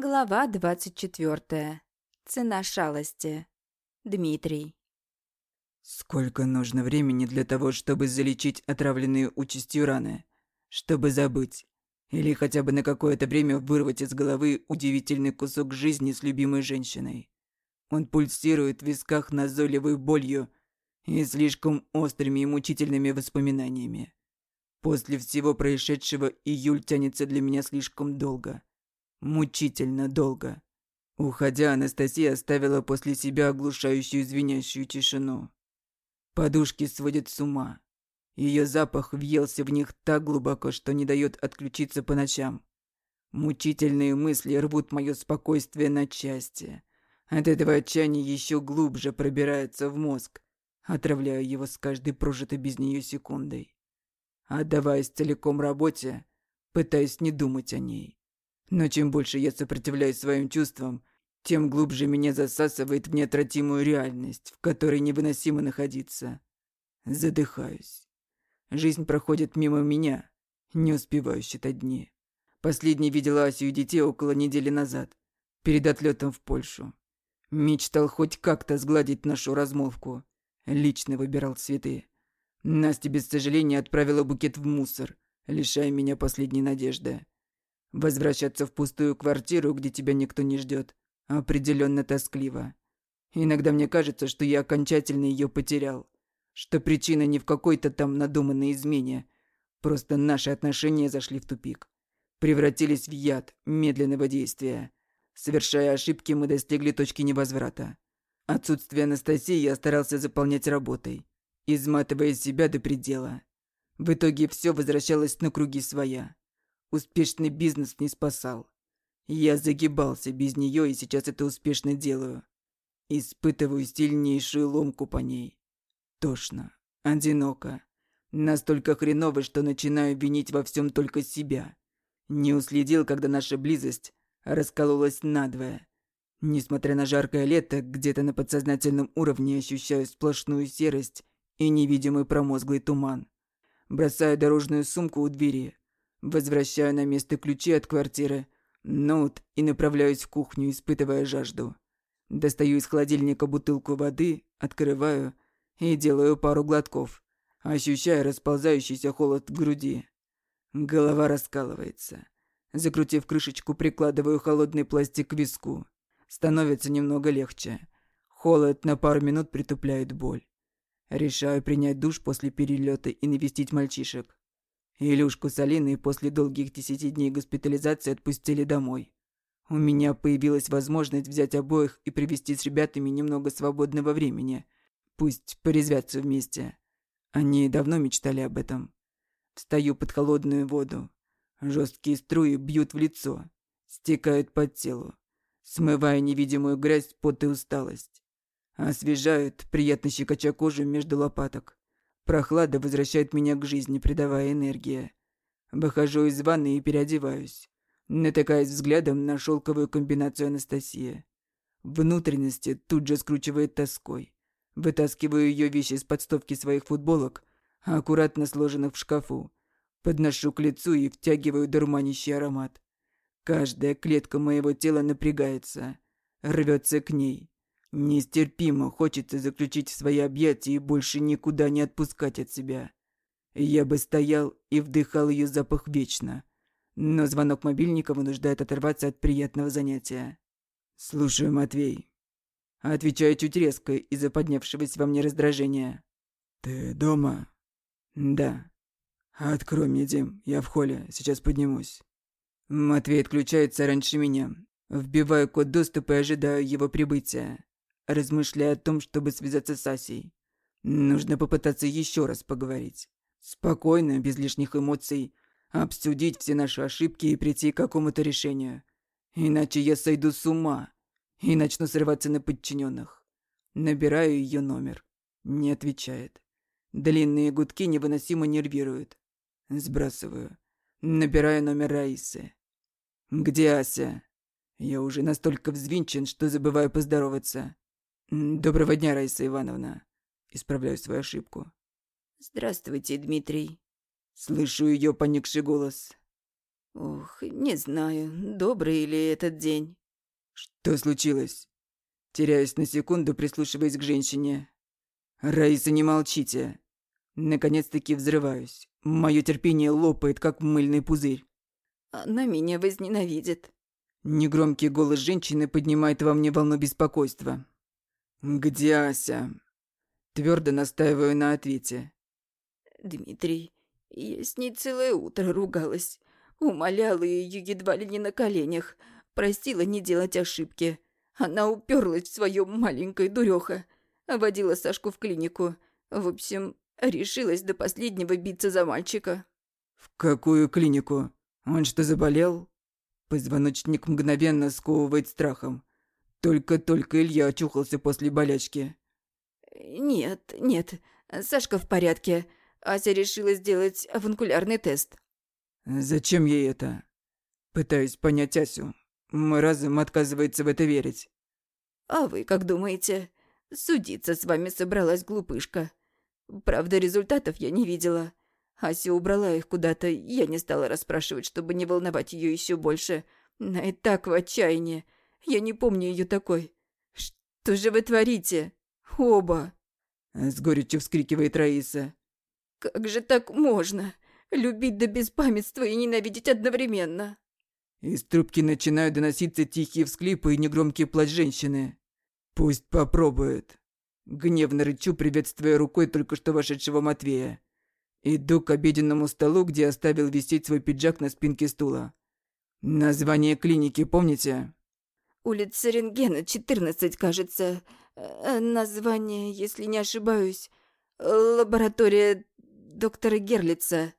Глава двадцать четвертая. Цена шалости. Дмитрий. Сколько нужно времени для того, чтобы залечить отравленные участью раны? Чтобы забыть? Или хотя бы на какое-то время вырвать из головы удивительный кусок жизни с любимой женщиной? Он пульсирует в висках назойливой болью и слишком острыми и мучительными воспоминаниями. После всего происшедшего июль тянется для меня слишком долго. Мучительно долго. Уходя, Анастасия оставила после себя оглушающую звенящую тишину. Подушки сводят с ума. Ее запах въелся в них так глубоко, что не дает отключиться по ночам. Мучительные мысли рвут мое спокойствие на части. От этого отчаяния еще глубже пробирается в мозг, отравляя его с каждой прожитой без нее секундой. Отдаваясь целиком работе, пытаясь не думать о ней. Но чем больше я сопротивляюсь своим чувствам, тем глубже меня засасывает в неотвратимую реальность, в которой невыносимо находиться. Задыхаюсь. Жизнь проходит мимо меня, не успеваю считать дни. Последний видела Асю и детей около недели назад, перед отлетом в Польшу. Мечтал хоть как-то сгладить нашу размолвку. Лично выбирал цветы. Настя без сожаления отправила букет в мусор, лишая меня последней надежды. Возвращаться в пустую квартиру, где тебя никто не ждет, определенно тоскливо. Иногда мне кажется, что я окончательно ее потерял. Что причина не в какой-то там надуманной измене. Просто наши отношения зашли в тупик. Превратились в яд медленного действия. Совершая ошибки, мы достигли точки невозврата. Отсутствие Анастасии я старался заполнять работой, изматывая себя до предела. В итоге все возвращалось на круги своя. Успешный бизнес не спасал. Я загибался без нее и сейчас это успешно делаю. Испытываю сильнейшую ломку по ней. Тошно, одиноко. Настолько хреново, что начинаю винить во всем только себя. Не уследил, когда наша близость раскололась надвое. Несмотря на жаркое лето, где-то на подсознательном уровне ощущаю сплошную серость и невидимый промозглый туман. Бросаю дорожную сумку у двери, Возвращаю на место ключи от квартиры, ноут и направляюсь в кухню, испытывая жажду. Достаю из холодильника бутылку воды, открываю и делаю пару глотков, ощущая расползающийся холод в груди. Голова раскалывается. Закрутив крышечку, прикладываю холодный пластик к виску. Становится немного легче. Холод на пару минут притупляет боль. Решаю принять душ после перелета и навестить мальчишек. Илюшку с Алиной после долгих десяти дней госпитализации отпустили домой. У меня появилась возможность взять обоих и привести с ребятами немного свободного времени. Пусть порезвятся вместе. Они давно мечтали об этом. Встаю под холодную воду. Жесткие струи бьют в лицо, стекают под тело, смывая невидимую грязь, пот и усталость. Освежают, приятно щекоча кожу между лопаток. Прохлада возвращает меня к жизни, придавая энергии. Выхожу из ванны и переодеваюсь. Натыкаясь взглядом на шелковую комбинацию Анастасии. Внутренности тут же скручивает тоской. Вытаскиваю ее вещи из подстовки своих футболок, аккуратно сложенных в шкафу. Подношу к лицу и втягиваю дурманящий аромат. Каждая клетка моего тела напрягается, рвется к ней. Нестерпимо хочется заключить в свои объятия и больше никуда не отпускать от себя. Я бы стоял и вдыхал ее запах вечно. Но звонок мобильника вынуждает оторваться от приятного занятия. «Слушаю, Матвей». Отвечаю чуть резко из-за поднявшегося во мне раздражения. «Ты дома?» «Да». «Открой мне, Дим, я в холле, сейчас поднимусь». Матвей отключается раньше меня. Вбиваю код доступа и ожидаю его прибытия размышляя о том, чтобы связаться с Асей. Нужно попытаться еще раз поговорить. Спокойно, без лишних эмоций, обсудить все наши ошибки и прийти к какому-то решению. Иначе я сойду с ума и начну срываться на подчиненных. Набираю ее номер. Не отвечает. Длинные гудки невыносимо нервируют. Сбрасываю. Набираю номер Раисы. «Где Ася?» Я уже настолько взвинчен, что забываю поздороваться. «Доброго дня, Раиса Ивановна». Исправляю свою ошибку. «Здравствуйте, Дмитрий». Слышу ее поникший голос. Ох, не знаю, добрый ли этот день. Что случилось? Теряюсь на секунду, прислушиваясь к женщине. Раиса, не молчите. Наконец-таки взрываюсь. Мое терпение лопает, как мыльный пузырь. Она меня возненавидит. Негромкий голос женщины поднимает во мне волну беспокойства. «Где Ася?» Твердо настаиваю на ответе. «Дмитрий, я с ней целое утро ругалась. Умоляла ее едва ли не на коленях. Просила не делать ошибки. Она уперлась в свое маленькое дуреха. Водила Сашку в клинику. В общем, решилась до последнего биться за мальчика. «В какую клинику? Он что, заболел?» Позвоночник мгновенно сковывает страхом. Только-только Илья очухался после болячки. «Нет, нет, Сашка в порядке. Ася решила сделать аванкулярный тест». «Зачем ей это?» Пытаюсь понять Асю. Мой разум отказывается в это верить. «А вы как думаете? Судиться с вами собралась глупышка. Правда, результатов я не видела. Ася убрала их куда-то, я не стала расспрашивать, чтобы не волновать ее еще больше. Она и так в отчаянии. Я не помню ее такой. Что же вы творите? Оба!» С горечью вскрикивает Раиса. «Как же так можно? Любить до беспамятства и ненавидеть одновременно?» Из трубки начинают доноситься тихие всклипы и негромкий плач женщины. «Пусть попробует». Гневно рычу, приветствуя рукой только что вошедшего Матвея. Иду к обеденному столу, где оставил висеть свой пиджак на спинке стула. Название клиники помните? Улица Рентгена, 14, кажется. Э, название, если не ошибаюсь. Лаборатория доктора Герлица.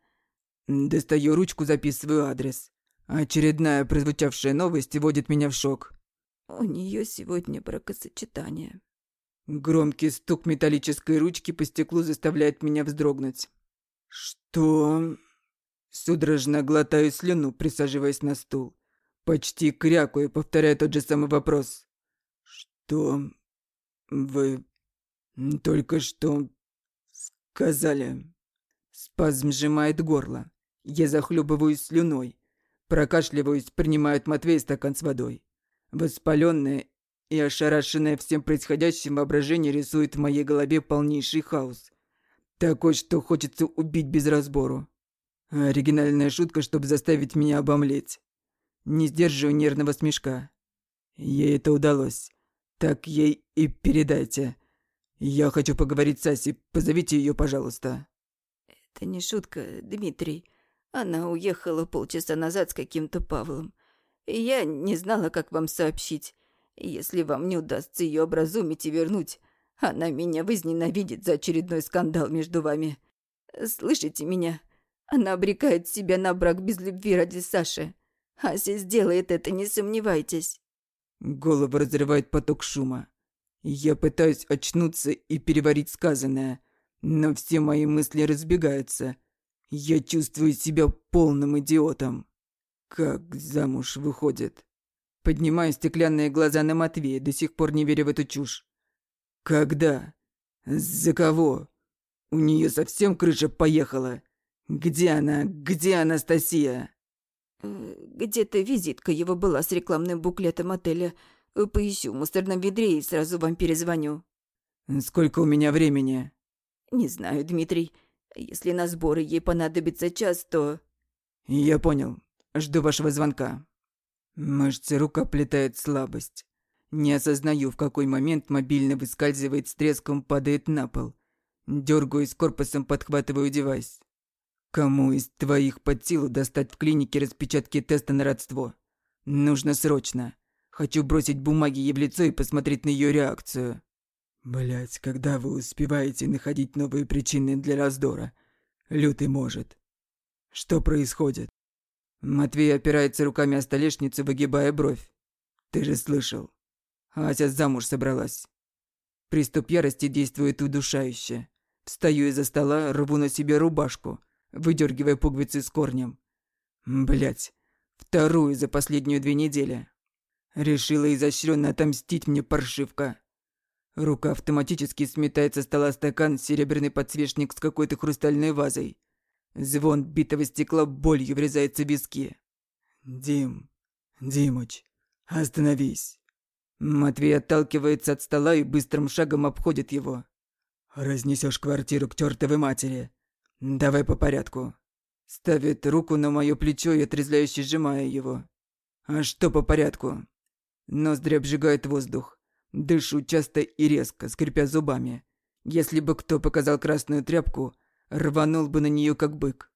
Достаю ручку, записываю адрес. Очередная прозвучавшая новость вводит меня в шок. У нее сегодня бракосочетание. Громкий стук металлической ручки по стеклу заставляет меня вздрогнуть. «Что?» Судорожно глотаю слюну, присаживаясь на стул. Почти крякаю, повторяя тот же самый вопрос. «Что вы только что сказали?» Спазм сжимает горло. Я захлебываюсь слюной. Прокашливаюсь, принимает Матвей стакан с водой. Воспаленное и ошарашенное всем происходящим воображение рисует в моей голове полнейший хаос. Такой, что хочется убить без разбору. Оригинальная шутка, чтобы заставить меня обомлеть. Не сдерживаю нервного смешка. Ей это удалось. Так ей и передайте. Я хочу поговорить с Асей. Позовите ее, пожалуйста. Это не шутка, Дмитрий. Она уехала полчаса назад с каким-то Павлом. Я не знала, как вам сообщить. Если вам не удастся ее образумить и вернуть, она меня возненавидит за очередной скандал между вами. Слышите меня? Она обрекает себя на брак без любви ради Саши. Ася сделает это, не сомневайтесь. Голову разрывает поток шума. Я пытаюсь очнуться и переварить сказанное, но все мои мысли разбегаются. Я чувствую себя полным идиотом. Как замуж выходит? Поднимаю стеклянные глаза на Матвея, до сих пор не веря в эту чушь. Когда? За кого? У нее совсем крыша поехала. Где она? Где Анастасия? Э, где-то визитка его была с рекламным буклетом отеля. Э, поищу в мусорном ведре и сразу вам перезвоню. Сколько у меня времени? Не знаю, Дмитрий. Если на сборы ей понадобится час, то... Я понял. Жду вашего звонка. Мышцы рук оплетает слабость. Не осознаю, в какой момент мобильный выскальзывает с треском, падает на пол. Дергаюсь корпусом, подхватываю девайс. Кому из твоих под силу достать в клинике распечатки теста на родство? Нужно срочно. Хочу бросить бумаги ей в лицо и посмотреть на ее реакцию. Блять, когда вы успеваете находить новые причины для раздора? Лютый может. Что происходит? Матвей опирается руками о столешницу, выгибая бровь. Ты же слышал. Ася замуж собралась. Приступ ярости действует удушающе. Встаю из-за стола, рву на себе рубашку, выдергивая пуговицы с корнем. Блять, вторую за последнюю две недели. Решила изощренно отомстить мне паршивка. Рука автоматически сметает со стола стакан, серебряный подсвечник с какой-то хрустальной вазой. Звон битого стекла болью врезается в виски. Дим, Димыч, остановись. Матвей отталкивается от стола и быстрым шагом обходит его. Разнесешь квартиру к чертовой матери. Давай по порядку. Ставит руку на мое плечо и отрезляюще сжимая его. А что по порядку? Ноздри обжигает воздух. Дышу часто и резко, скрипя зубами. Если бы кто показал красную тряпку, рванул бы на нее как бык.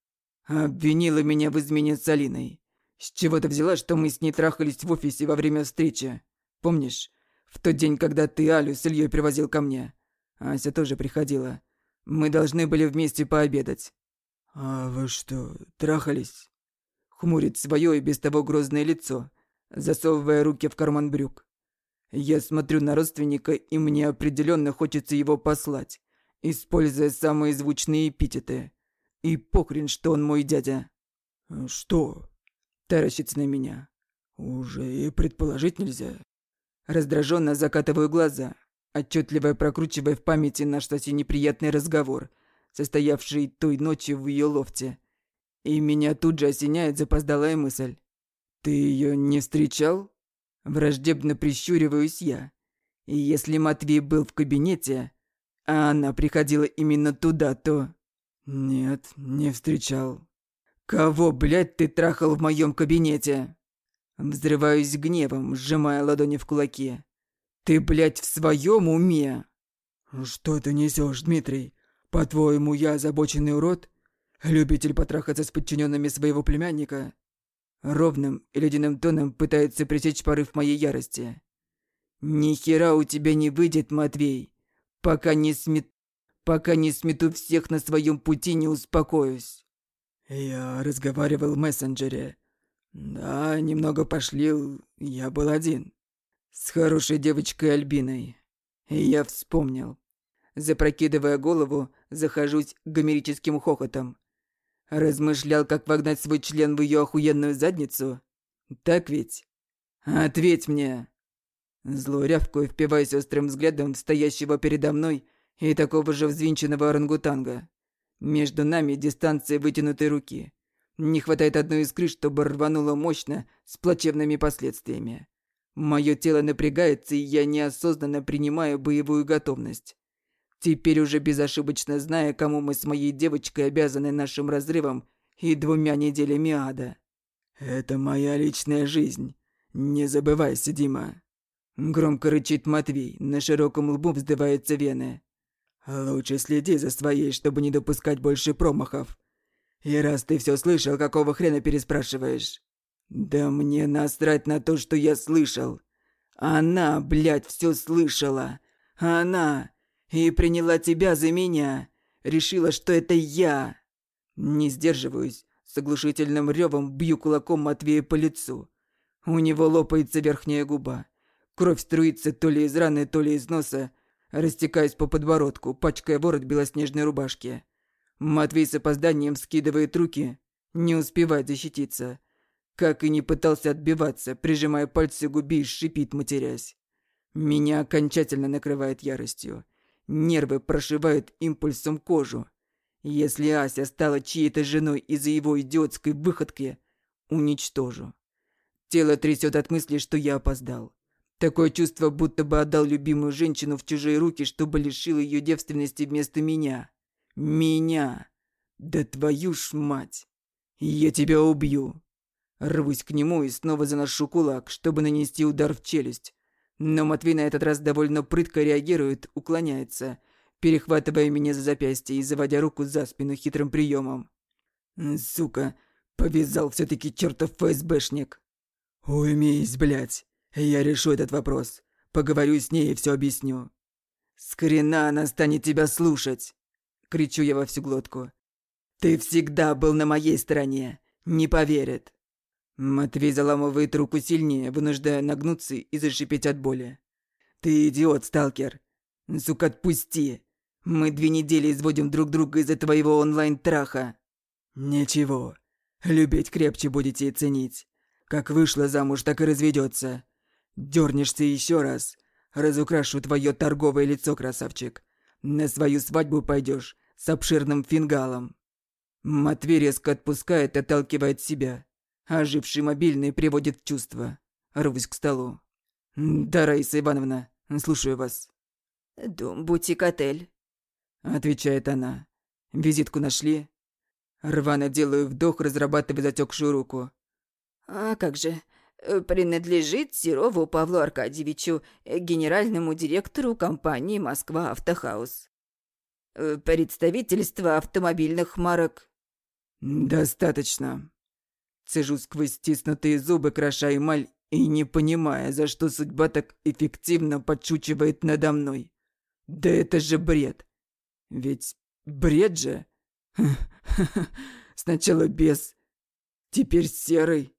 Обвинила меня в измене с Алиной. С чего ты взяла, что мы с ней трахались в офисе во время встречи? Помнишь? В тот день, когда ты Алю с Ильей привозил ко мне. Ася тоже приходила. Мы должны были вместе пообедать. «А вы что, трахались?» Хмурит свое и без того грозное лицо, засовывая руки в карман брюк. Я смотрю на родственника, и мне определенно хочется его послать, используя самые звучные эпитеты. И похрен, что он мой дядя. «Что?» Таращится на меня. «Уже и предположить нельзя». Раздраженно закатываю глаза, отчетливо прокручивая в памяти наш совсем неприятный разговор, состоявший той ночью в ее лофте. И меня тут же осеняет запоздалая мысль. «Ты ее не встречал?» Враждебно прищуриваюсь я. И если Матвей был в кабинете, а она приходила именно туда, то... Нет, не встречал. Кого, блядь, ты трахал в моем кабинете? Взрываюсь гневом, сжимая ладони в кулаки. Ты, блядь, в своем уме? Что ты несешь, Дмитрий? По-твоему, я озабоченный урод? Любитель потрахаться с подчиненными своего племянника? Ровным и ледяным тоном пытается пресечь порыв моей ярости. Ни хера у тебя не выйдет, Матвей. Пока не смет... Пока не смету всех на своем пути, не успокоюсь. Я разговаривал в мессенджере. Да, немного пошлил, я был один. С хорошей девочкой Альбиной. Я вспомнил. Запрокидывая голову, захожусь гомерическим хохотом. Размышлял, как вогнать свой член в ее охуенную задницу? Так ведь? Ответь мне. Зло рявкую, впиваясь острым взглядом стоящего передо мной и такого же взвинченного орангутанга. Между нами дистанция вытянутой руки. Не хватает одной искры, чтобы рвануло мощно, с плачевными последствиями. Мое тело напрягается, и я неосознанно принимаю боевую готовность. Теперь уже безошибочно зная, кому мы с моей девочкой обязаны нашим разрывом и двумя неделями ада. «Это моя личная жизнь. Не забывайся, Дима». Громко рычит Матвей, на широком лбу вздываются вены. «Лучше следи за своей, чтобы не допускать больше промахов. И раз ты все слышал, какого хрена переспрашиваешь?» «Да мне насрать на то, что я слышал. Она, блядь, все слышала. Она. И приняла тебя за меня. Решила, что это я». Не сдерживаюсь. С оглушительным ревом бью кулаком Матвея по лицу. У него лопается верхняя губа. Кровь струится то ли из раны, то ли из носа, растекаясь по подбородку, пачкая ворот белоснежной рубашки. Матвей с опозданием скидывает руки, не успевает защититься. Как и не пытался отбиваться, прижимая пальцы к губе и шипит, матерясь. Меня окончательно накрывает яростью. Нервы прошивают импульсом кожу. Если Ася стала чьей-то женой из-за его идиотской выходки, уничтожу. Тело трясет от мысли, что я опоздал. Такое чувство, будто бы отдал любимую женщину в чужие руки, чтобы лишил ее девственности вместо меня. Меня! Да твою ж мать! Я тебя убью! Рвусь к нему и снова заношу кулак, чтобы нанести удар в челюсть. Но Матвей на этот раз довольно прытко реагирует, уклоняется, перехватывая меня за запястье и заводя руку за спину хитрым приемом. Сука, повязал все таки чертов ФСБшник. Уймись, блядь. Я решу этот вопрос. Поговорю с ней и все объясню. С хрена она станет тебя слушать. Кричу я во всю глотку. Ты всегда был на моей стороне. Не поверит. Матвей заламывает руку сильнее, вынуждая нагнуться и зашипеть от боли. «Ты идиот, сталкер! Сука, отпусти! Мы две недели изводим друг друга из-за твоего онлайн-траха!» «Ничего. Любить крепче будете и ценить. Как вышла замуж, так и разведется. Дернешься еще раз. Разукрашу твое торговое лицо, красавчик. На свою свадьбу пойдешь с обширным фингалом». Матвей резко отпускает и отталкивает себя. Оживший мобильный приводит в чувство. Рвусь к столу. «Да, Раиса Ивановна, слушаю вас». «Дом, бутик-отель», — отвечает она. «Визитку нашли?» Рвано делаю вдох, разрабатывая затекшую руку. «А как же? Принадлежит Серову Павлу Аркадьевичу, генеральному директору компании «Москва Автохаус». Представительство автомобильных марок. «Достаточно». Цежу сквозь стиснутые зубы, кроша эмаль и не понимая, за что судьба так эффективно подшучивает надо мной. Да это же бред. Ведь бред же. Сначала без, теперь серый.